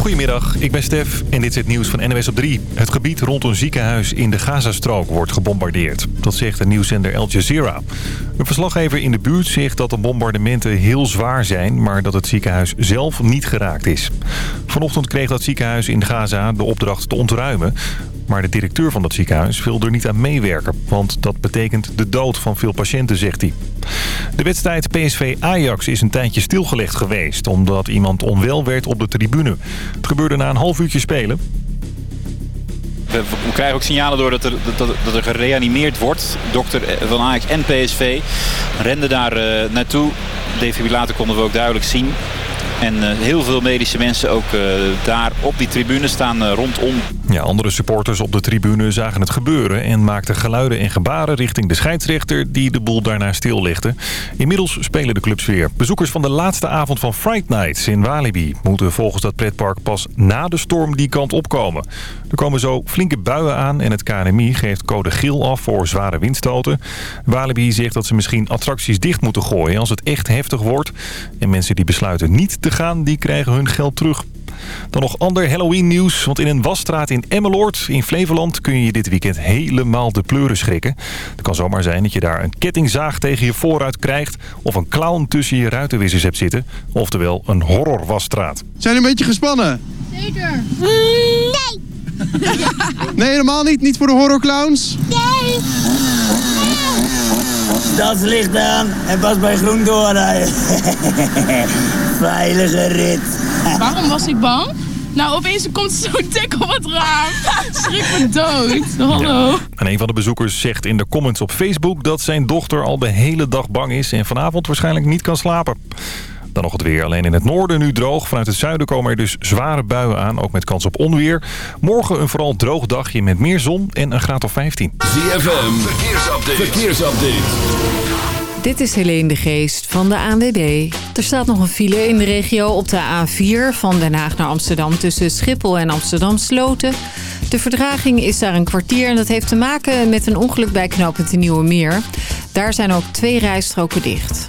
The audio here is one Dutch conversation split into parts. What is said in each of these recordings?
Goedemiddag, ik ben Stef en dit is het nieuws van NWS op 3. Het gebied rond een ziekenhuis in de Gazastrook wordt gebombardeerd. Dat zegt de nieuwszender Al Jazeera. Een verslaggever in de buurt zegt dat de bombardementen heel zwaar zijn... maar dat het ziekenhuis zelf niet geraakt is. Vanochtend kreeg dat ziekenhuis in Gaza de opdracht te ontruimen. Maar de directeur van dat ziekenhuis wil er niet aan meewerken. Want dat betekent de dood van veel patiënten, zegt hij. De wedstrijd PSV-Ajax is een tijdje stilgelegd geweest... omdat iemand onwel werd op de tribune. Het gebeurde na een half uurtje spelen. We, krijgen ook signalen door dat er, dat, dat er gereanimeerd wordt. Dokter van Ajax en PSV renden daar uh, naartoe. Defibrillator konden we ook duidelijk zien. En uh, heel veel medische mensen ook uh, daar op die tribune staan rondom. Ja, andere supporters op de tribune zagen het gebeuren... en maakten geluiden en gebaren richting de scheidsrechter... die de boel daarna stillegde. Inmiddels spelen de clubs weer. Bezoekers van de laatste avond van Fright Nights in Walibi... moeten volgens dat pretpark pas na de storm die kant opkomen. Er komen zo flinke buien aan en het KNMI geeft code geel af voor zware windstoten. Walibi zegt dat ze misschien attracties dicht moeten gooien als het echt heftig wordt. En mensen die besluiten niet te gaan, die krijgen hun geld terug. Dan nog ander Halloween nieuws. Want in een wasstraat in Emmeloord in Flevoland kun je je dit weekend helemaal de pleuren schrikken. Het kan zomaar zijn dat je daar een kettingzaag tegen je vooruit krijgt... of een clown tussen je ruitenwissers hebt zitten. Oftewel een horrorwasstraat. Zijn een beetje gespannen? Zeker. Nee. Nee, helemaal niet? Niet voor de horrorclowns? Nee. Stadslicht aan en pas bij groen doorrijden. Veilige rit. Waarom was ik bang? Nou, opeens komt zo dik op het raam. Schrik me dood. Hallo. En een van de bezoekers zegt in de comments op Facebook... dat zijn dochter al de hele dag bang is... en vanavond waarschijnlijk niet kan slapen. Dan nog het weer. Alleen in het noorden nu droog. Vanuit het zuiden komen er dus zware buien aan. Ook met kans op onweer. Morgen een vooral droog dagje met meer zon en een graad of 15. ZFM. Verkeersupdate. Verkeersupdate. Dit is Helene de Geest van de ANWB. Er staat nog een file in de regio op de A4 van Den Haag naar Amsterdam... tussen Schiphol en Amsterdam Sloten. De verdraging is daar een kwartier en dat heeft te maken met een ongeluk bij knooppunt de Nieuwe Meer. Daar zijn ook twee rijstroken dicht.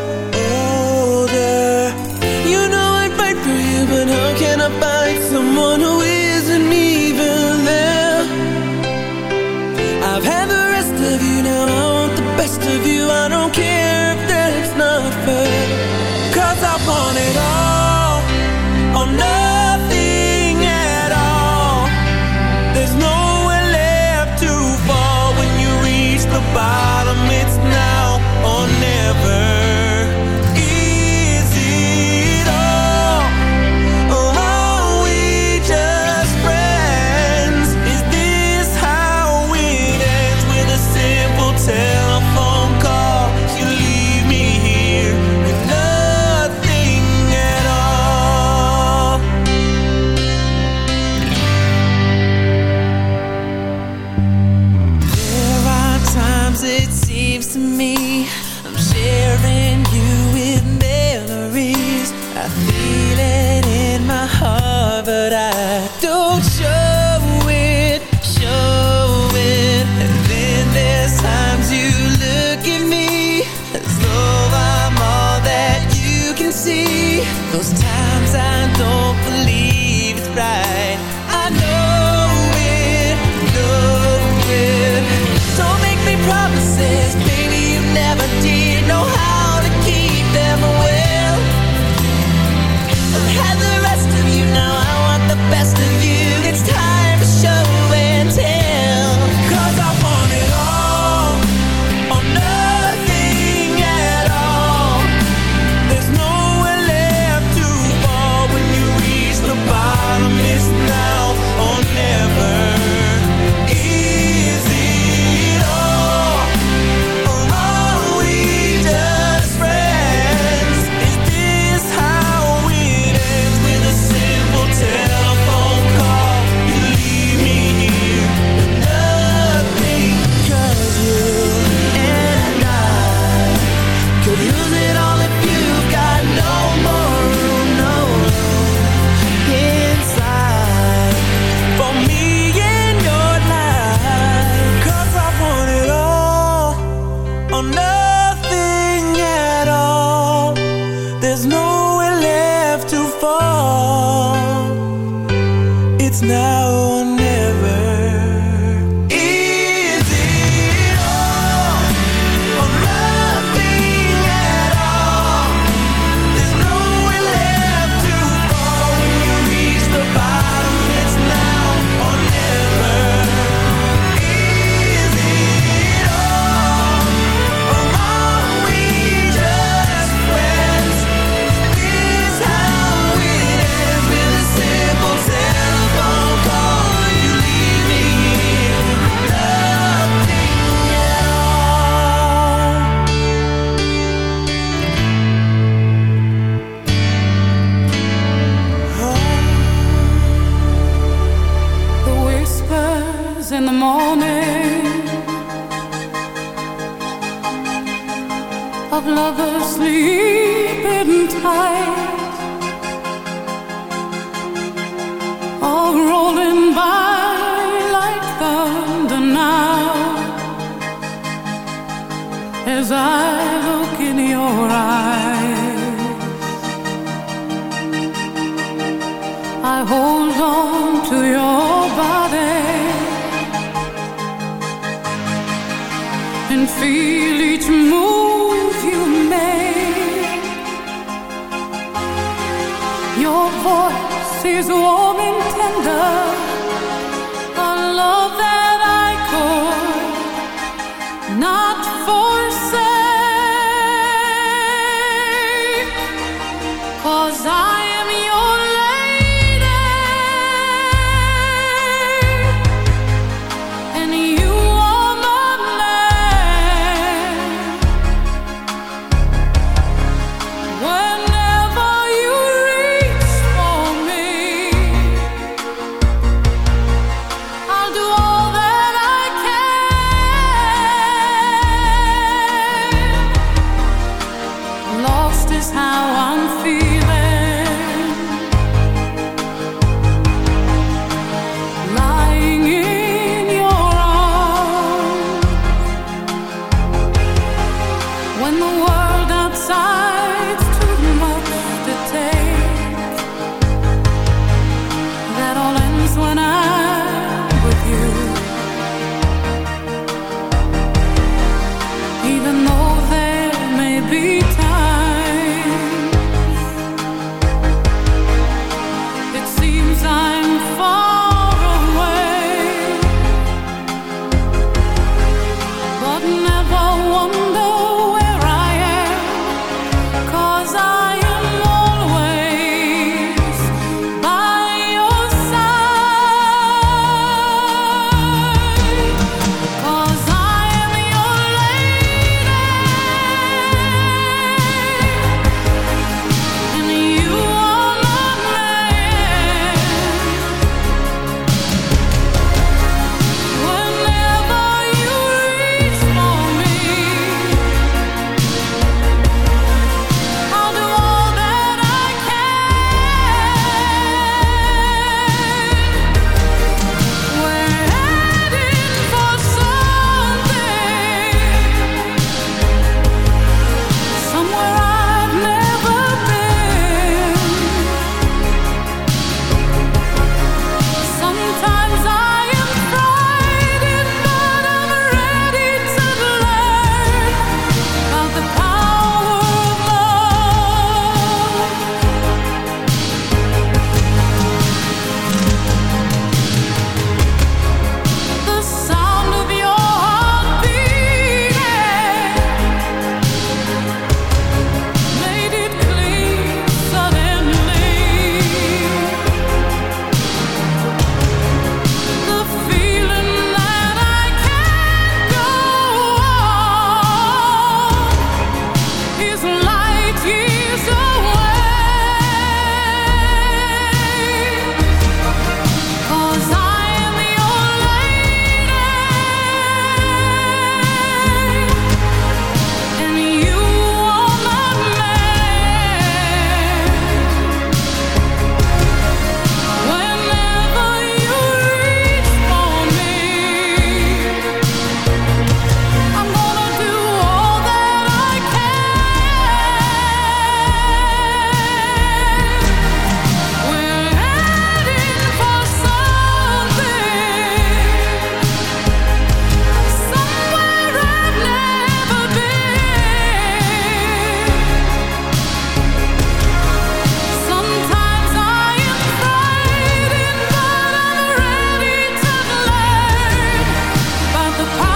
the power.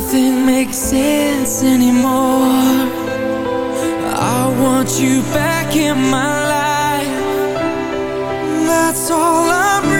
nothing makes sense anymore. I want you back in my life. That's all I'm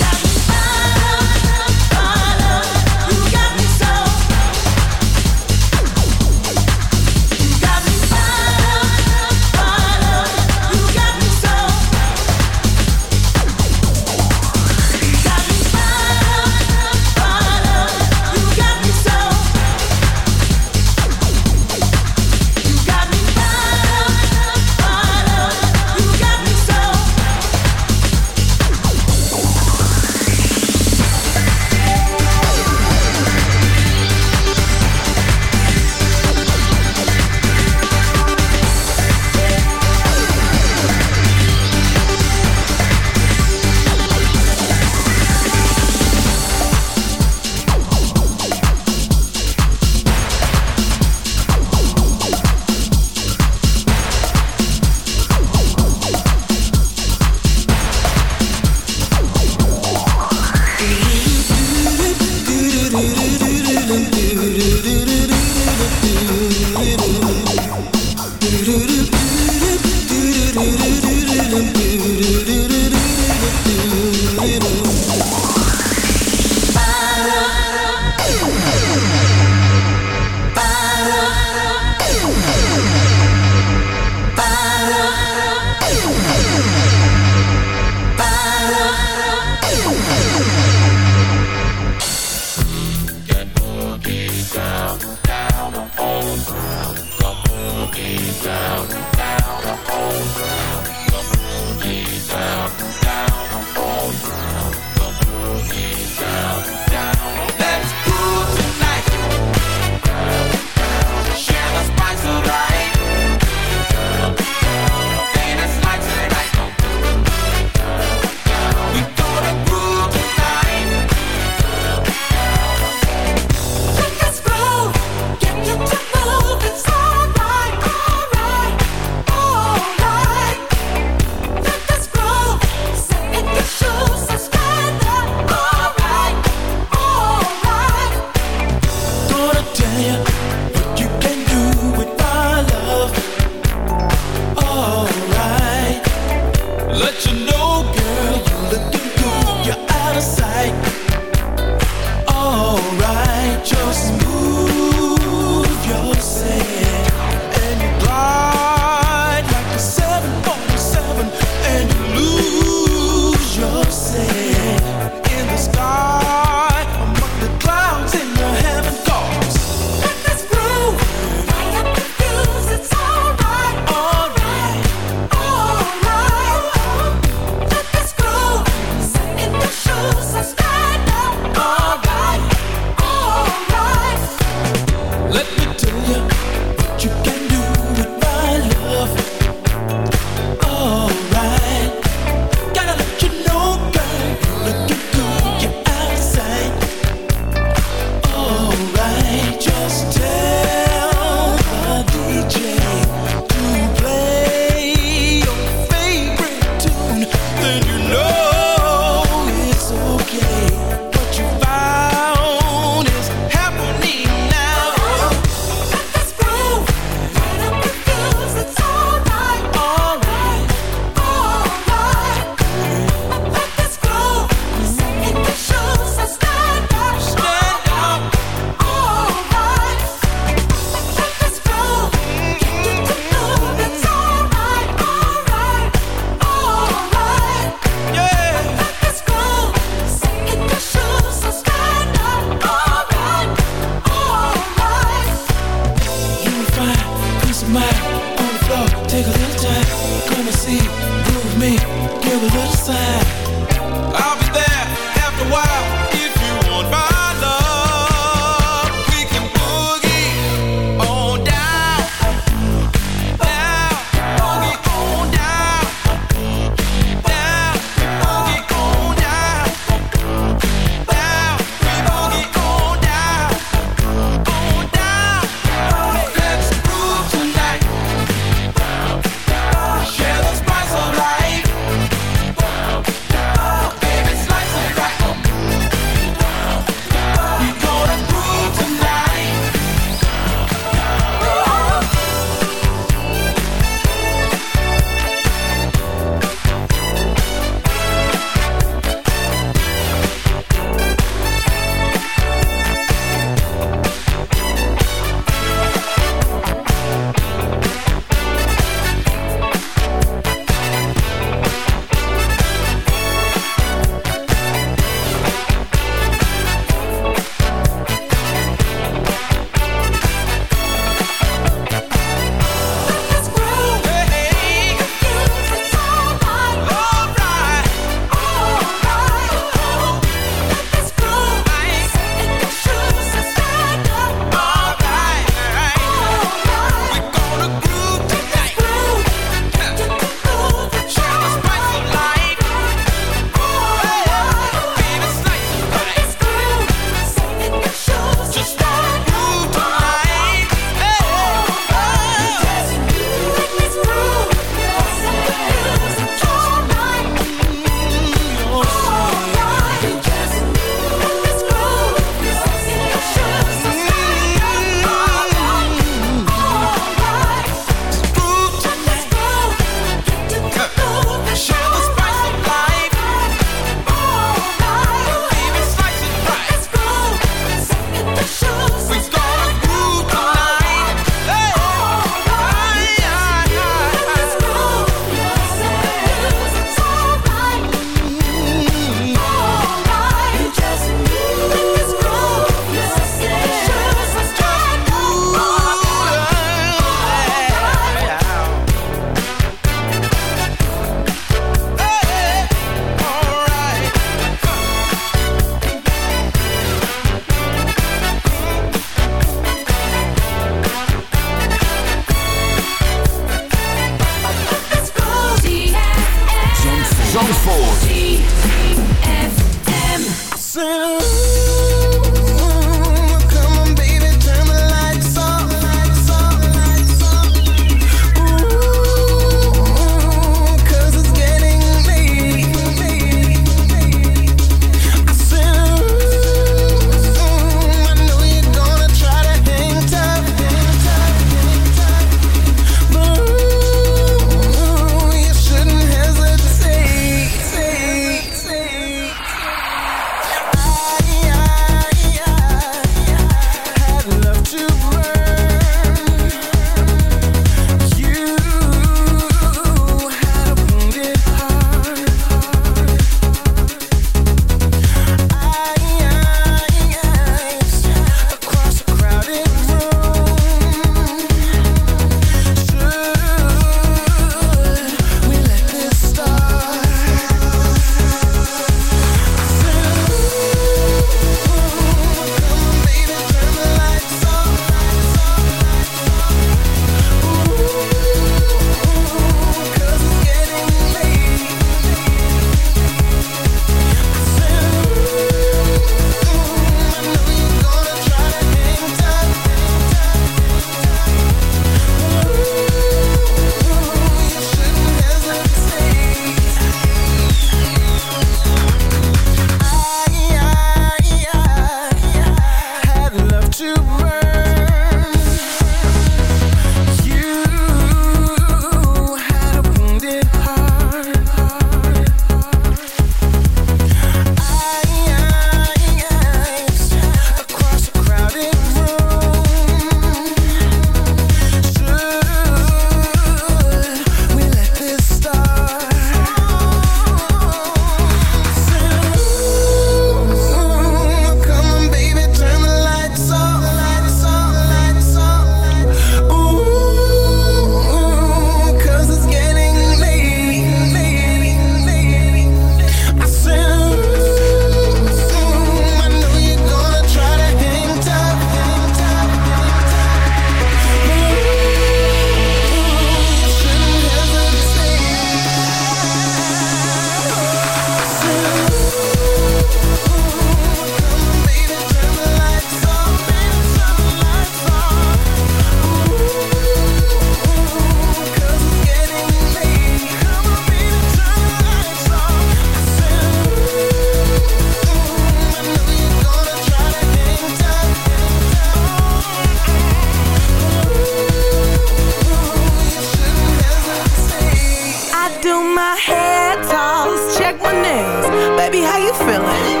you feeling?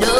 no.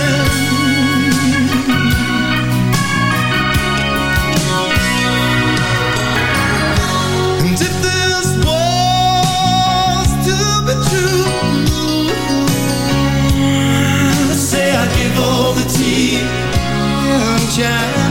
shine